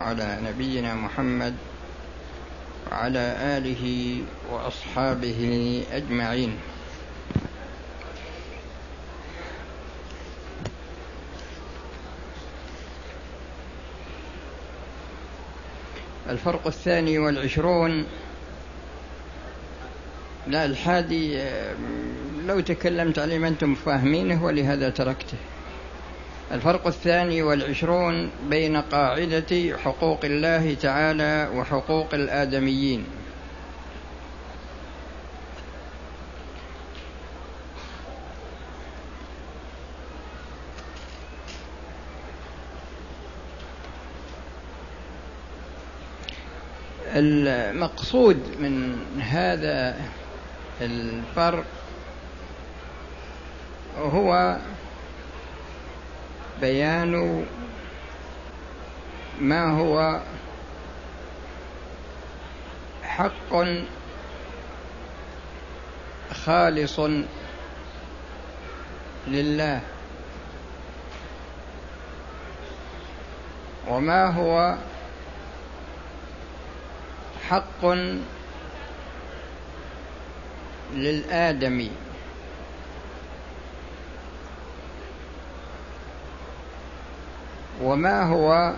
على نبينا محمد وعلى آله وأصحابه أجمعين. الفرق الثاني والعشرون لا الحادي لو تكلمت عليه ما أنتم فاهمينه ولهذا تركته. الفرق الثاني والعشرون بين قاعدة حقوق الله تعالى وحقوق الآدميين. المقصود من هذا الفرق هو بيان ما هو حق خالص لله وما هو حق للآدمي وما هو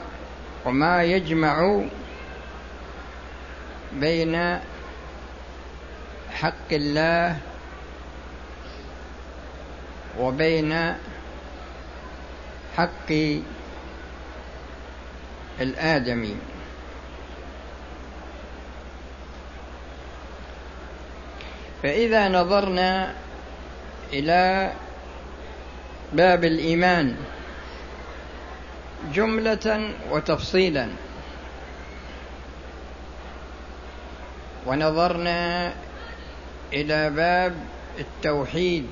وما يجمع بين حق الله وبين حق الآدمي فإذا نظرنا إلى باب الإيمان جملة وتفصيلا. ونظرنا إلى باب التوحيد.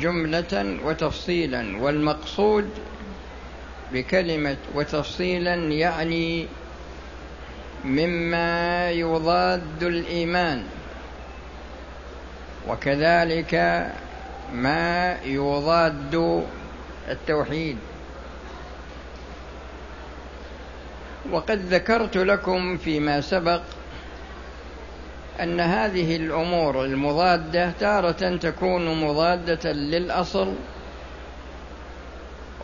جملة وتفصيلا. والمقصود بكلمة وتفصيلا يعني مما يضاد الإيمان. وكذلك ما يضاد التوحيد. وقد ذكرت لكم فيما سبق أن هذه الأمور المضادة تارة تكون مضادة للأصل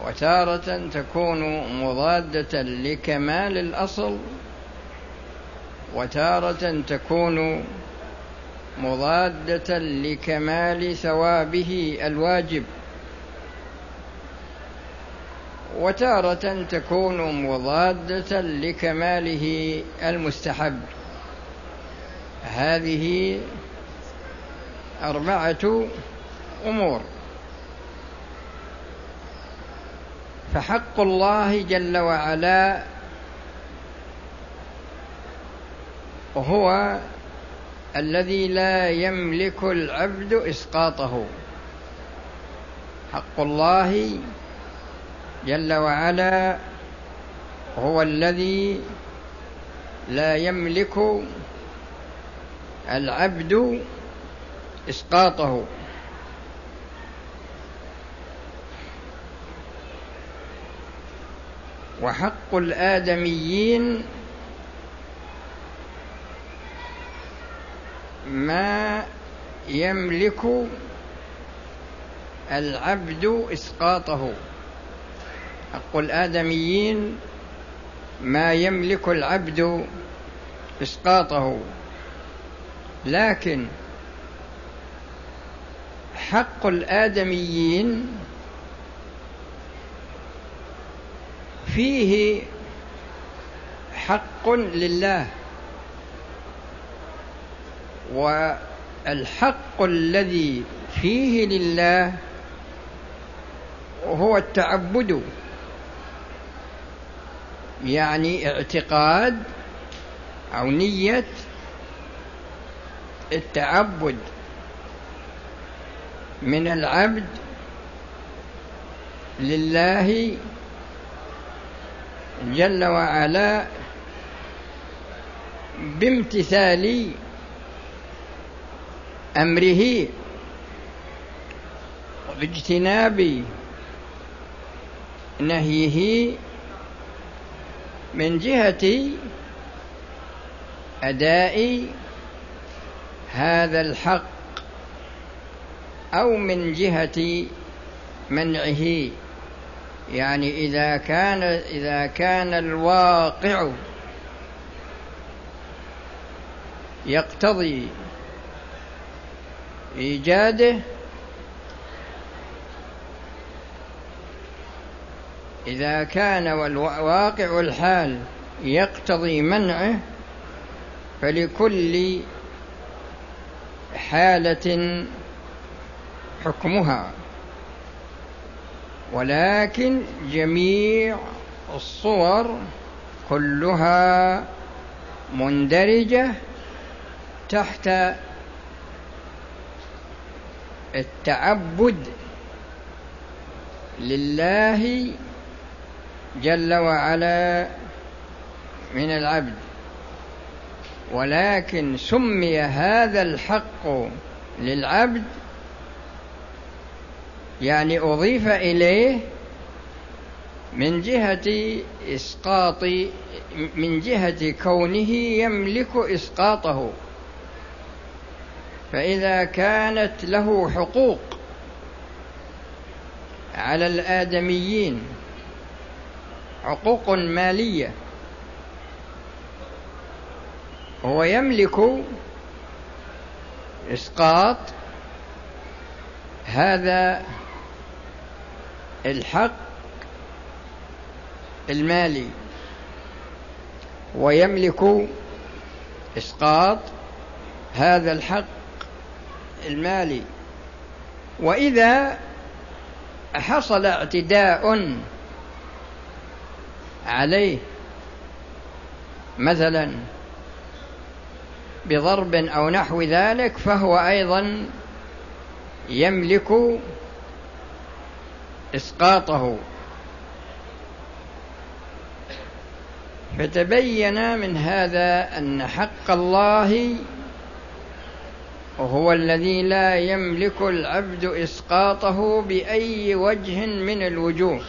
وتارة تكون مضادة لكمال الأصل وتارة تكون مضادة لكمال ثوابه الواجب. وتارة تكون مضادة لكماله المستحب. هذه أربعة أمور. فحق الله جل وعلا هو الذي لا يملك العبد إسقاطه. حق الله جل وعلا هو الذي لا يملك العبد إسقاطه. وحق الآدميين ما يملك العبد إسقاطه. حق الآدميين ما يملك العبد إسقاطه. لكن حق الآدميين فيه حق لله والحق الذي فيه لله هو التعبد. يعني اعتقاد أو نية التعبد من العبد لله جل وعلا بامتثال أمره وباجتناب نهيه من جهة أداء هذا الحق أو من جهة منعه. يعني إذا كان إذا كان الواقع يقتضي إيجاده إذا كان واقع الحال يقتضي منعه فلكل حالة حكمها. ولكن جميع الصور كلها مندرجة تحت التعبد لله جل وعلا من العبد. ولكن سمي هذا الحق للعبد يعني أضيف إليه من جهة إسقاط من جهة كونه يملك إسقاطه. فإذا كانت له حقوق على الآدميين حقوق مالية. هو يملك إسقاط هذا الحق المالي ويملك إسقاط هذا الحق المالي. وإذا حصل اعتداء عليه مثلا بضرب أو نحو ذلك فهو أيضا يملك إسقاطه. فتبين من هذا أن حق الله وهو الذي لا يملك العبد إسقاطه بأي وجه من الوجوه.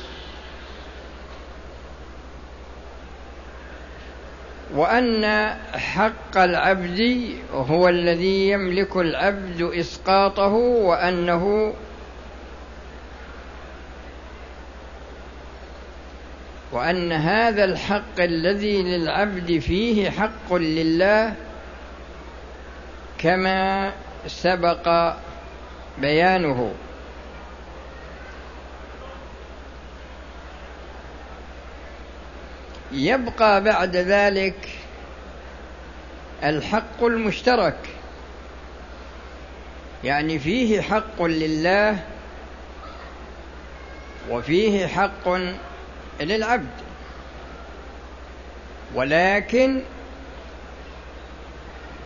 وأن حق العبد هو الذي يملك العبد إسقاطه وأنه وأن هذا الحق الذي للعبد فيه حق لله كما سبق بيانه. يبقى بعد ذلك الحق المشترك. يعني فيه حق لله وفيه حق للعبد. ولكن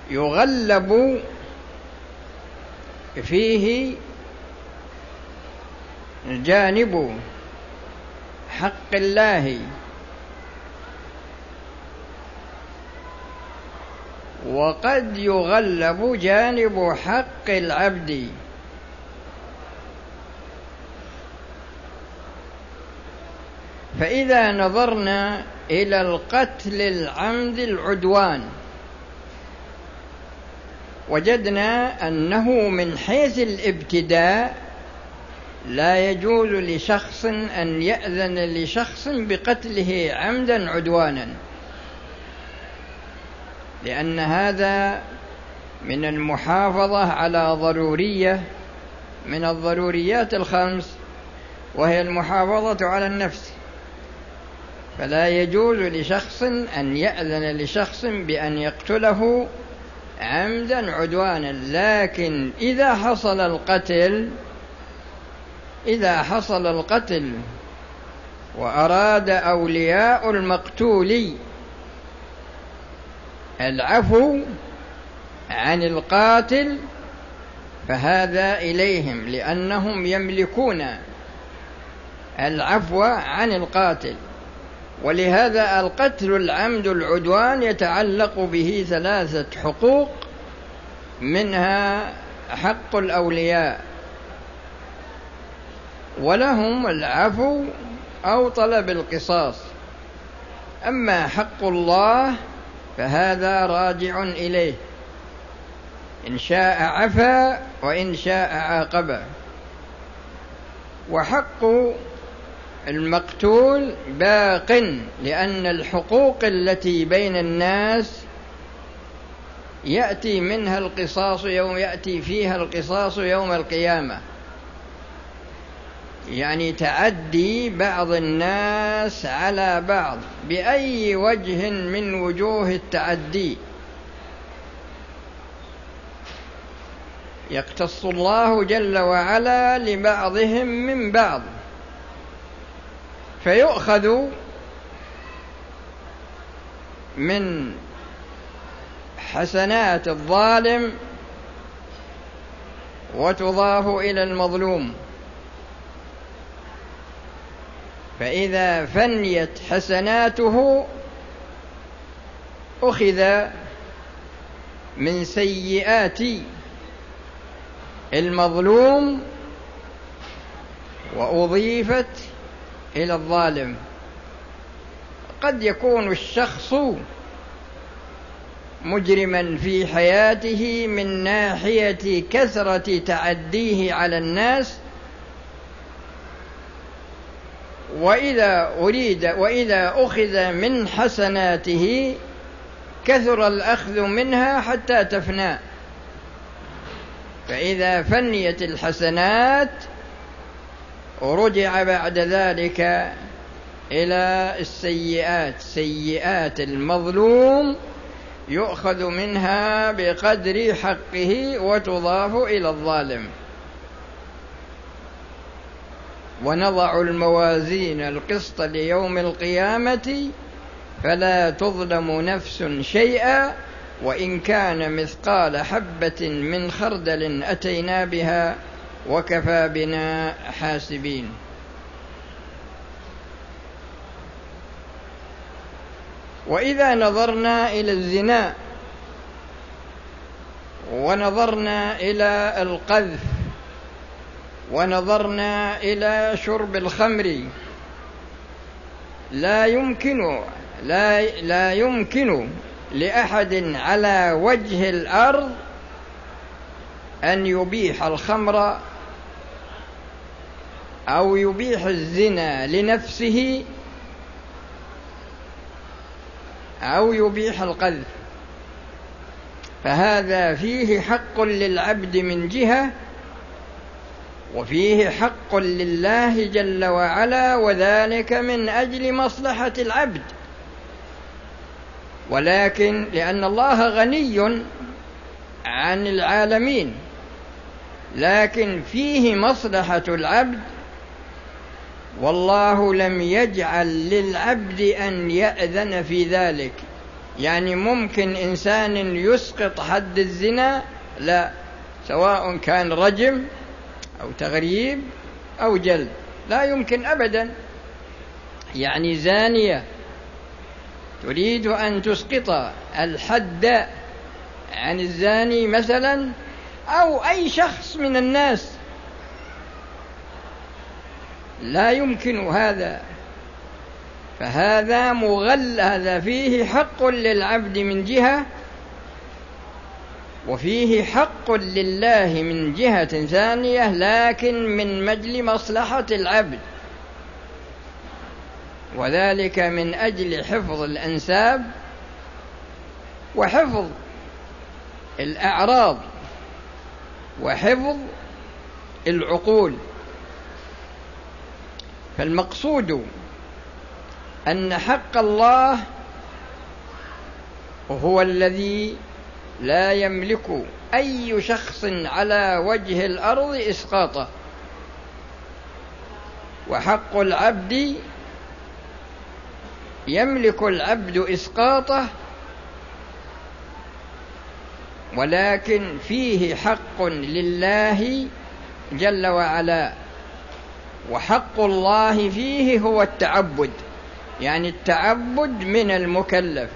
يغلب فيه جانب حق الله. وقد يغلب جانب حق العبد. فإذا نظرنا إلى القتل العمد العدوان وجدنا أنه من حيث الابتداء لا يجوز لشخص أن يأذن لشخص بقتله عمدا عدوانا. لأن هذا من المحافظة على ضرورية من الضروريات الخمس وهي المحافظة على النفس. فلا يجوز لشخص أن يأذن لشخص بأن يقتله عمدا عدوانا. لكن إذا حصل القتل إذا حصل القتل وأراد أولياء المقتول العفو عن القاتل فهذا إليهم لأنهم يملكون العفو عن القاتل. ولهذا القتل العمد العدوان يتعلق به ثلاثة حقوق منها حق الأولياء ولهم العفو أو طلب القصاص. أما حق الله فهذا راجع إليه. إن شاء عفا وإن شاء عاقبا وحق المقتول باق لأن الحقوق التي بين الناس يأتي منها القصاص يوم يأتي فيها القصاص يوم القيامة. يعني تعدي بعض الناس على بعض بأي وجه من وجوه التعدي يقتص الله جل وعلا لبعضهم من بعض. فيؤخذ من حسنات الظالم وتضاف إلى المظلوم. فإذا فنيت حسناته أخذ من سيئات المظلوم وأضيفت إلى الظالم. قد يكون الشخص مجرما في حياته من ناحية كثرة تعديه على الناس وإذا أريد وإذا أخذ من حسناته كثر الأخذ منها حتى تفنى. فإذا فنيت الحسنات رجع بعد ذلك إلى السيئات سيئات المظلوم يؤخذ منها بقدر حقه وتضاف إلى الظالم. ونضع الموازين القسط ليوم القيامة فلا تظلم نفس شيئا وإن كان مثقال حبة من خردل أتينا بها وكفى بنا حاسبين. وإذا نظرنا إلى الزنا ونظرنا إلى القذف ونظرنا إلى شرب الخمر. لا يمكن لا لا يمكن لأحد على وجه الأرض أن يبيح الخمر أو يبيح الزنا لنفسه أو يبيح القذف. فهذا فيه حق للعبد من جهة وفيه حق لله جل وعلا وذلك من أجل مصلحة العبد. ولكن لأن الله غني عن العالمين لكن فيه مصلحة العبد. والله لم يجعل للعبد أن يأذن في ذلك. يعني ممكن إنسان يسقط حد الزنا لا سواء كان رجم أو تغريب أو جلد. لا يمكن ابدا. يعني زانية. تريد أن تسقط الحد عن الزاني مثلا أو أي شخص من الناس. لا يمكن هذا. فهذا مغل هذا فيه حق للعبد من جهة وفيه حق لله من جهة ثانية لكن من مجل مصلحة العبد. وذلك من أجل حفظ الأنساب وحفظ الأعراض وحفظ العقول. فالمقصود أن حق الله هو الذي لا يملك أي شخص على وجه الأرض اسقاطه وحق العبد يملك العبد إسقاطه ولكن فيه حق لله جل وعلا. وحق الله فيه هو التعبد يعني التعبد من المكلف.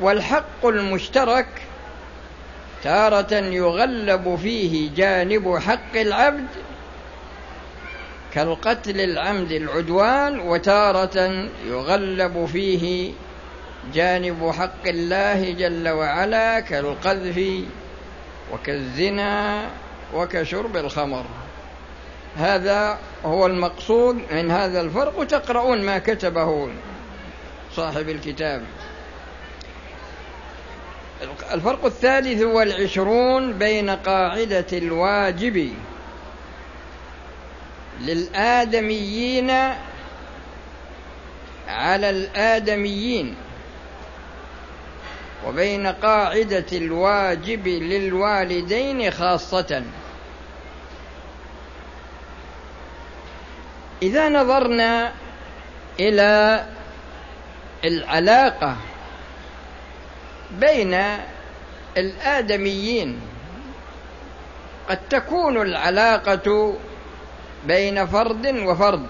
والحق المشترك تارة يغلب فيه جانب حق العبد كالقتل العمد العدوان وتارة يغلب فيه جانب حق الله جل وعلا كالقذف وكالزنا وكشرب الخمر. هذا هو المقصود من هذا الفرق وتقرؤون ما كتبه صاحب الكتاب. الفرق الثالث والعشرون بين قاعدة الواجب للآدميين على الآدميين وبين قاعدة الواجب للوالدين خاصة. إذا نظرنا إلى العلاقة بين الآدميين. قد تكون العلاقة بين فرد وفرد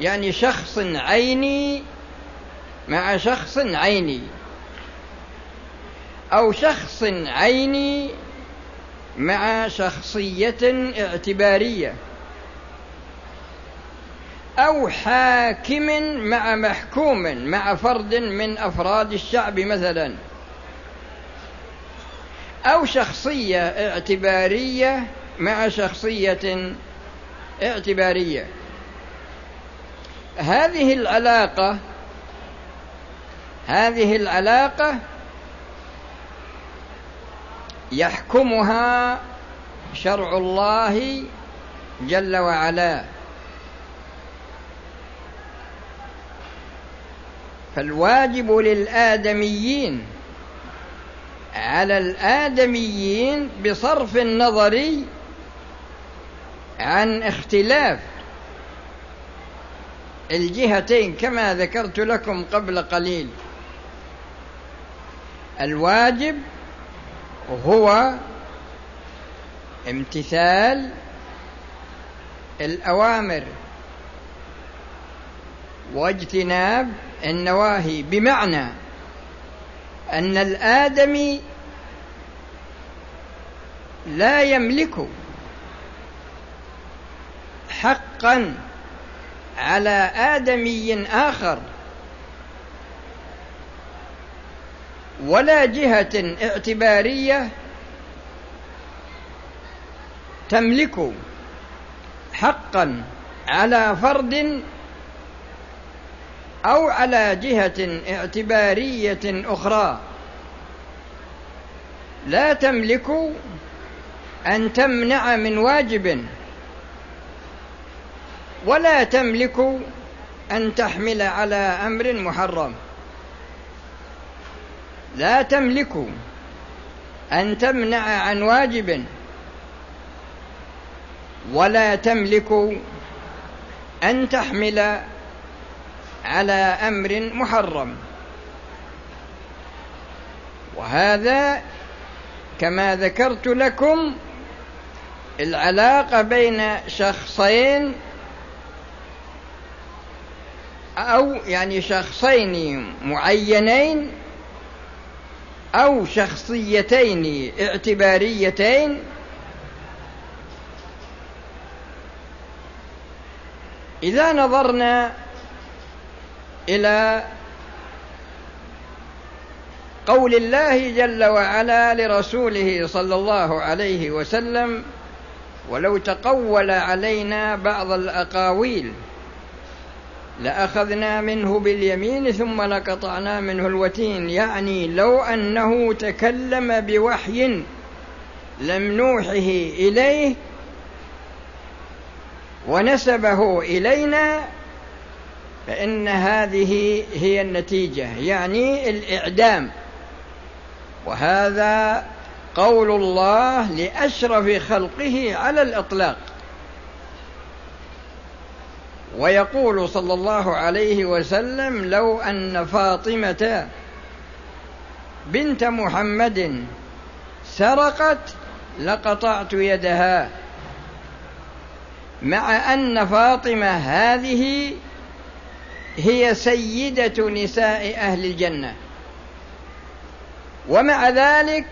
يعني شخص عيني مع شخص عيني أو شخص عيني مع شخصية اعتبارية. أو حاكم مع محكوم مع فرد من أفراد الشعب مثلا. أو شخصية اعتبارية مع شخصية اعتبارية. هذه العلاقة هذه العلاقة يحكمها شرع الله جل وعلا. فالواجب للآدميين على الآدميين بصرف النظر عن اختلاف الجهتين كما ذكرت لكم قبل قليل. الواجب هو امتثال الأوامر واجتناب النواهي بمعنى أن الآدمي لا يملك حقا على آدمي آخر ولا جهة اعتبارية تملك حقا على فرد أو على جهة اعتبارية أخرى. لا تملك أن تمنع من واجب ولا تملك أن تحمل على أمر محرم. لا تملك أن تمنع عن واجب ولا تملك أن تحمل على أمر محرم. وهذا كما ذكرت لكم العلاقة بين شخصين أو يعني شخصين معينين أو شخصيتين اعتباريتين إذا نظرنا إلى قول الله جل وعلا لرسوله صلى الله عليه وسلم ولو تقول علينا بعض الأقاويل لأخذنا منه باليمين ثم لقطعنا منه الوتين يعني لو أنه تكلم بوحي لم نوحه إليه ونسبه إلينا فإن هذه هي النتيجة يعني الإعدام. وهذا قول الله لأشرف خلقه على الإطلاق. ويقول صلى الله عليه وسلم لو أن فاطمة بنت محمد سرقت لقطعت يدها مع أن فاطمة هذه هي سيدة نساء أهل الجنة. ومع ذلك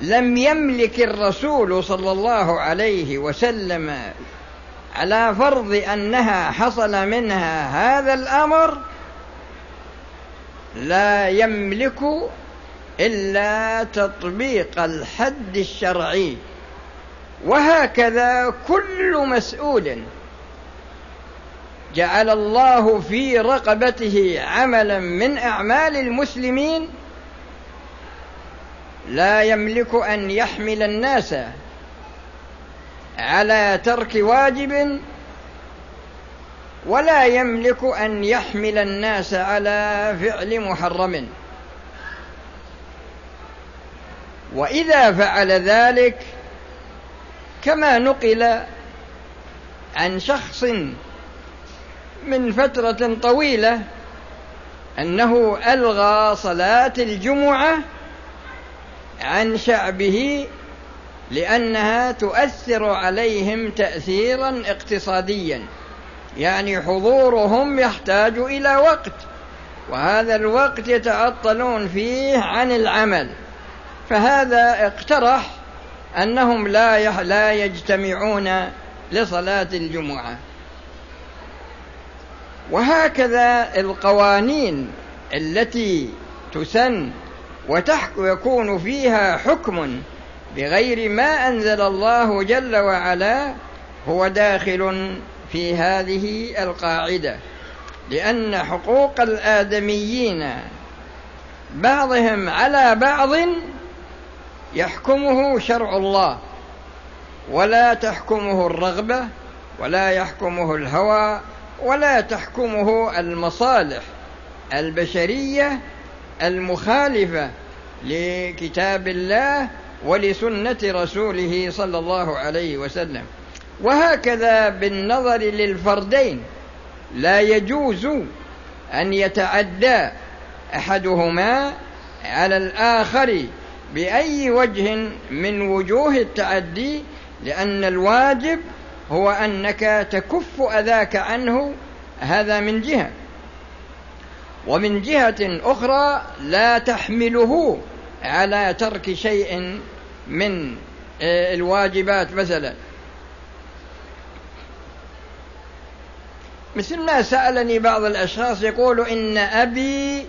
لم يملك الرسول صلى الله عليه وسلم على فرض أنها حصل منها هذا الأمر لا يملك إلا تطبيق الحد الشرعي. وهكذا كل مسؤول جعل الله في رقبته عملا من أعمال المسلمين لا يملك أن يحمل الناس على ترك واجب ولا يملك أن يحمل الناس على فعل محرم. وإذا فعل ذلك كما نقل عن شخص من فترة طويلة أنه ألغى صلاة الجمعة عن شعبه لأنها تؤثر عليهم تأثيرا اقتصاديا. يعني حضورهم يحتاج إلى وقت وهذا الوقت يتعطلون فيه عن العمل. فهذا اقترح أنهم لا يجتمعون لصلاة الجمعة. وهكذا القوانين التي تسن ويكون فيها حكم بغير ما أنزل الله جل وعلا هو داخل في هذه القاعدة. لأن حقوق الآدميين بعضهم على بعض يحكمه شرع الله ولا تحكمه الرغبة ولا يحكمه الهوى ولا تحكمه المصالح البشرية المخالفة لكتاب الله ولسنة رسوله صلى الله عليه وسلم. وهكذا بالنظر للفردين لا يجوز أن يتعدى أحدهما على الآخر بأي وجه من وجوه التعدي لأن الواجب هو أنك تكف أذاك عنه هذا من جهة. ومن جهة أخرى لا تحمله على ترك شيء من آه، الواجبات مثلا. مثل ما سألني بعض الأشخاص يقول إن أبي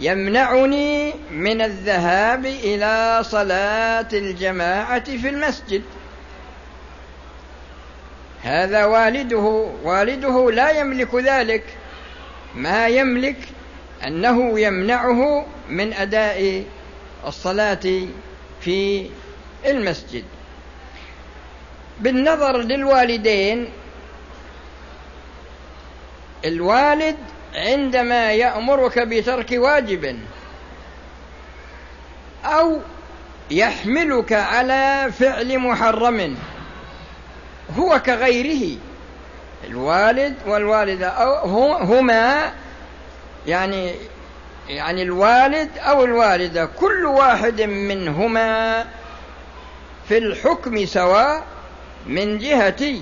يمنعني من الذهاب إلى صلاة الجماعة في المسجد. هذا والده والده لا يملك ذلك. ما يملك أنه يمنعه من أداء الصلاة في المسجد. بالنظر للوالدين الوالد عندما يأمرك بترك واجب أو يحملك على فعل محرم هو كغيره. الوالد والوالدة هما يعني يعني الوالد أو الوالدة كل واحد منهما في الحكم سواء من جهة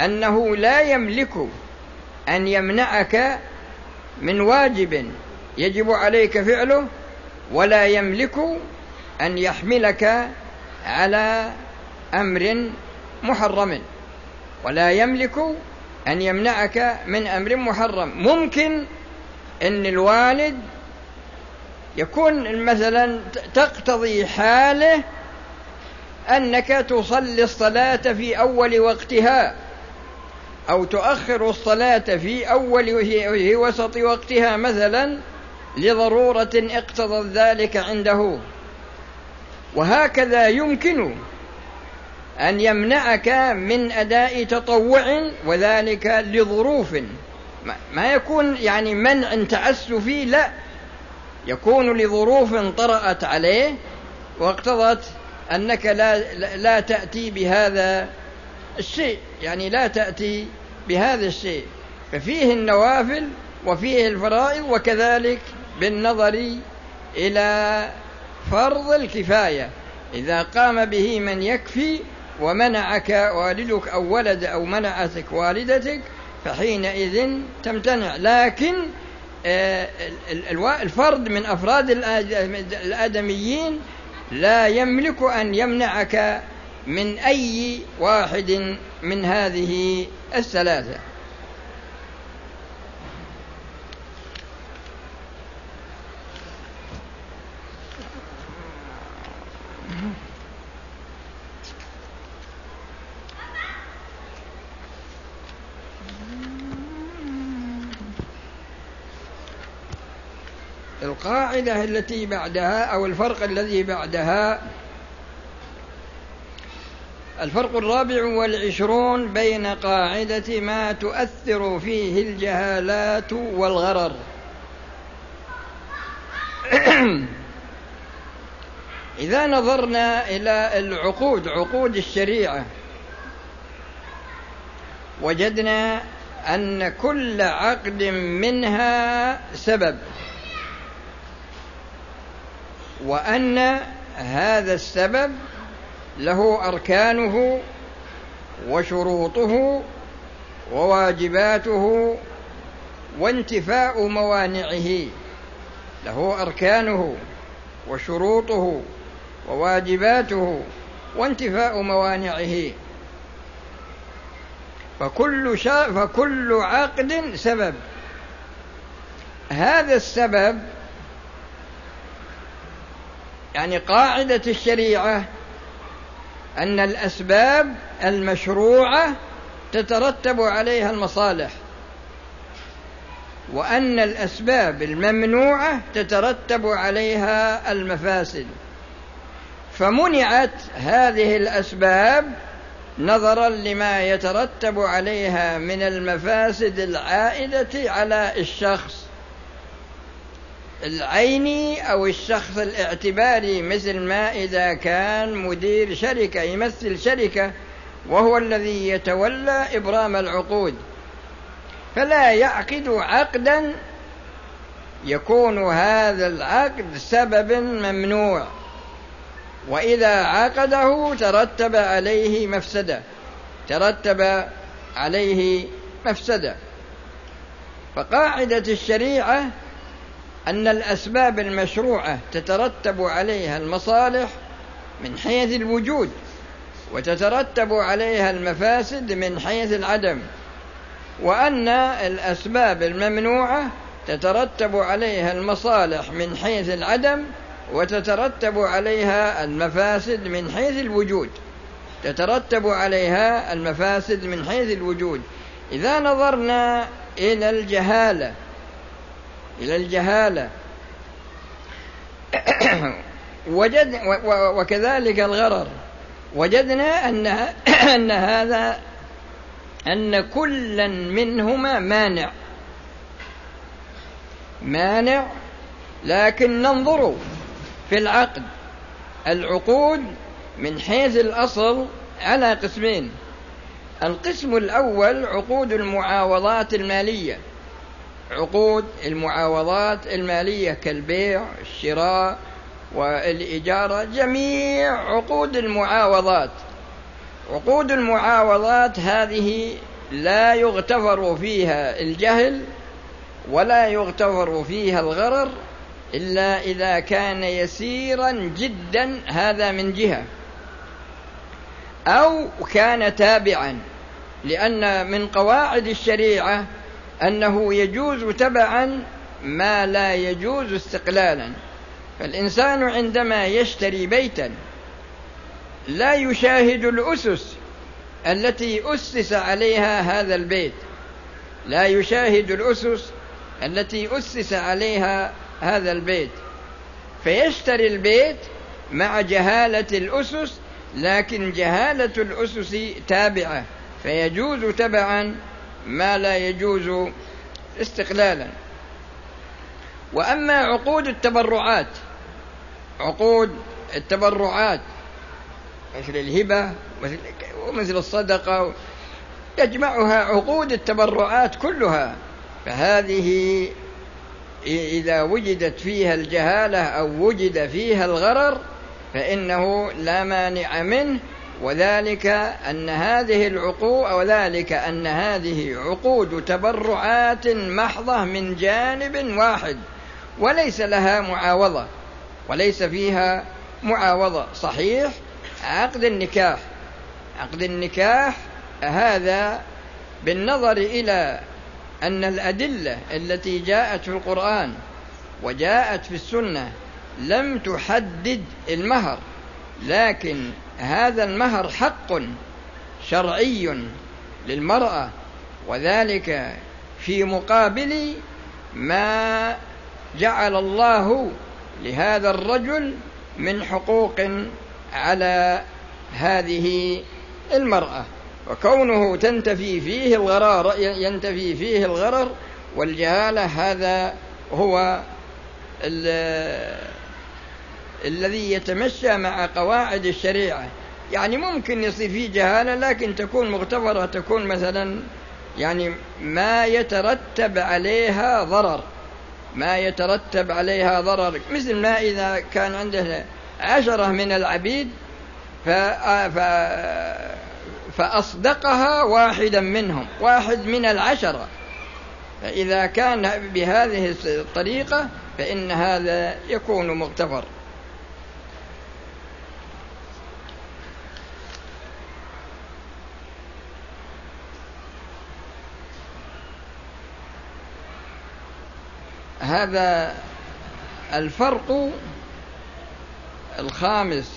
أنه لا يملك أن يمنعك من واجب يجب عليك فعله ولا يملك أن يحملك على أمر محرم. ولا يملك أن يمنعك من أمر محرم. ممكن أن الوالد يكون مثلا تقتضي حاله أنك تصلي الصلاة في أول وقتها أو تؤخر الصلاة في أول وهي وسط وقتها مثلا لضرورة اقتضت ذلك عنده. وهكذا يمكن أن يمنعك من أداء تطوع وذلك لظروف. ما يكون يعني منع تعسفي لا. يكون لظروف طرأت عليه واقتضت أنك لا لا تأتي بهذا الشيء. يعني لا تأتي بهذا الشيء. ففيه النوافل وفيه الفرائض وكذلك بالنظر إلى فرض الكفاية. إذا قام به من يكفي ومنعك والدك أو ولد أو منعتك والدتك فحينئذ تمتنع. لكن آه، الفرد من أفراد الآدميين لا يملك أن يمنعك من أي واحد من هذه الثلاثة. القاعدة التي بعدها أو الفرق الذي بعدها. الفرق الرابع والعشرون بين قاعدة ما تؤثر فيه الجهالات والغرر. إذا نظرنا إلى العقود عقود الشريعة وجدنا أن كل عقد منها سبب. وأن هذا السبب له أركانه وشروطه وواجباته وانتفاء موانعه. له أركانه وشروطه وواجباته وانتفاء موانعه. فكل شا فكل عقد سبب. هذا السبب يعني قاعدة الشريعة أن الأسباب المشروعة تترتب عليها المصالح وأن الأسباب الممنوعة تترتب عليها المفاسد. فمنعت هذه الأسباب نظرا لما يترتب عليها من المفاسد العائدة على الشخص. العيني أو الشخص الاعتباري مثل ما إذا كان مدير شركة يمثل شركة وهو الذي يتولى إبرام العقود. فلا يعقد عقدا يكون هذا العقد سبب ممنوع. وإذا عقده ترتب عليه مفسدة. ترتب عليه مفسدة. فقاعدة الشريعة أن الأسباب المشروعة تترتب عليها المصالح من حيث الوجود وتترتب عليها المفاسد من حيث العدم وأن الأسباب الممنوعة تترتب عليها المصالح من حيث العدم وتترتب عليها المفاسد من حيث الوجود. تترتب عليها المفاسد من حيث الوجود. إذا نظرنا إلى الجهالة إلى الجهالة. وجد وكذلك الغرر. وجدنا أن أن هذا أن كلا منهما مانع. مانع لكن ننظر في العقد. العقود من حيث الأصل على قسمين. القسم الأول عقود المعاوضات المالية. عقود المعاوضات المالية كالبيع الشراء والإجارة جميع عقود المعاوضات. عقود المعاوضات هذه لا يغتفر فيها الجهل ولا يغتفر فيها الغرر إلا إذا كان يسيرا جدا هذا من جهة. أو كان تابعا لأن من قواعد الشريعة أنه يجوز تبعا ما لا يجوز استقلالا. فالإنسان عندما يشتري بيتا لا يشاهد الأسس التي أسس عليها هذا البيت. لا يشاهد الأسس التي أسس عليها هذا البيت. فيشتري البيت مع جهالة الأسس لكن جهالة الأسس تابعة. فيجوز تبعا ما لا يجوز استقلالا. وأما عقود التبرعات عقود التبرعات مثل الهبة ومثل الصدقة يجمعها عقود التبرعات كلها. فهذه إذا وجدت فيها الجهالة أو وجد فيها الغرر فإنه لا مانع منه وذلك أن هذه العقود وذلك أن هذه عقود تبرعات محضة من جانب واحد وليس لها معاوضة وليس فيها معاوضة. صحيح؟ عقد النكاح عقد النكاح هذا بالنظر إلى أن الأدلة التي جاءت في القرآن وجاءت في السنة لم تحدد المهر لكن هذا المهر حق شرعي للمرأة وذلك في مقابل ما جعل الله لهذا الرجل من حقوق على هذه المرأة. وكونه تنتفي فيه الغرار ينتفي فيه الغرر والجهالة هذا هو الذي يتمشى مع قواعد الشريعة. يعني ممكن يصير فيه جهالة لكن تكون مغتفرة تكون مثلا يعني ما يترتب عليها ضرر. ما يترتب عليها ضرر. مثل ما إذا كان عنده عشرة من العبيد فأصدقها واحدا منهم واحد من العشرة. فإذا كان بهذه الطريقة فإن هذا يكون مغتفر هذا الفرق الخامس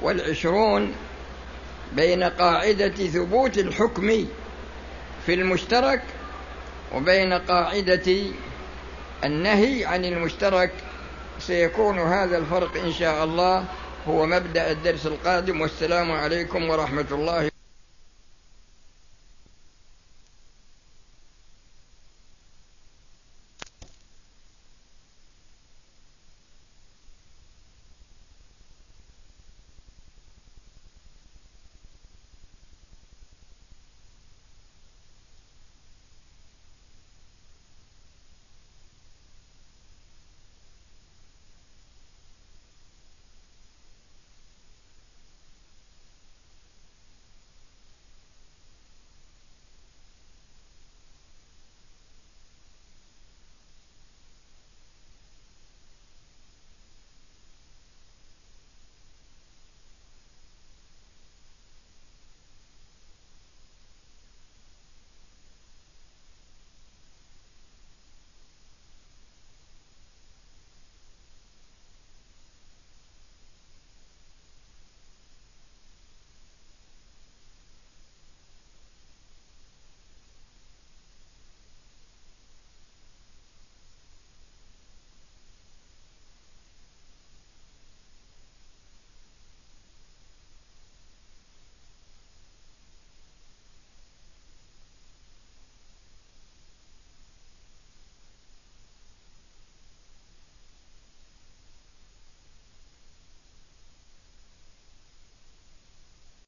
والعشرون بين قاعدة ثبوت الحكم في المشترك وبين قاعدة النهي عن المشترك. سيكون هذا الفرق إن شاء الله. هو مبدأ الدرس القادم. والسلام عليكم ورحمة الله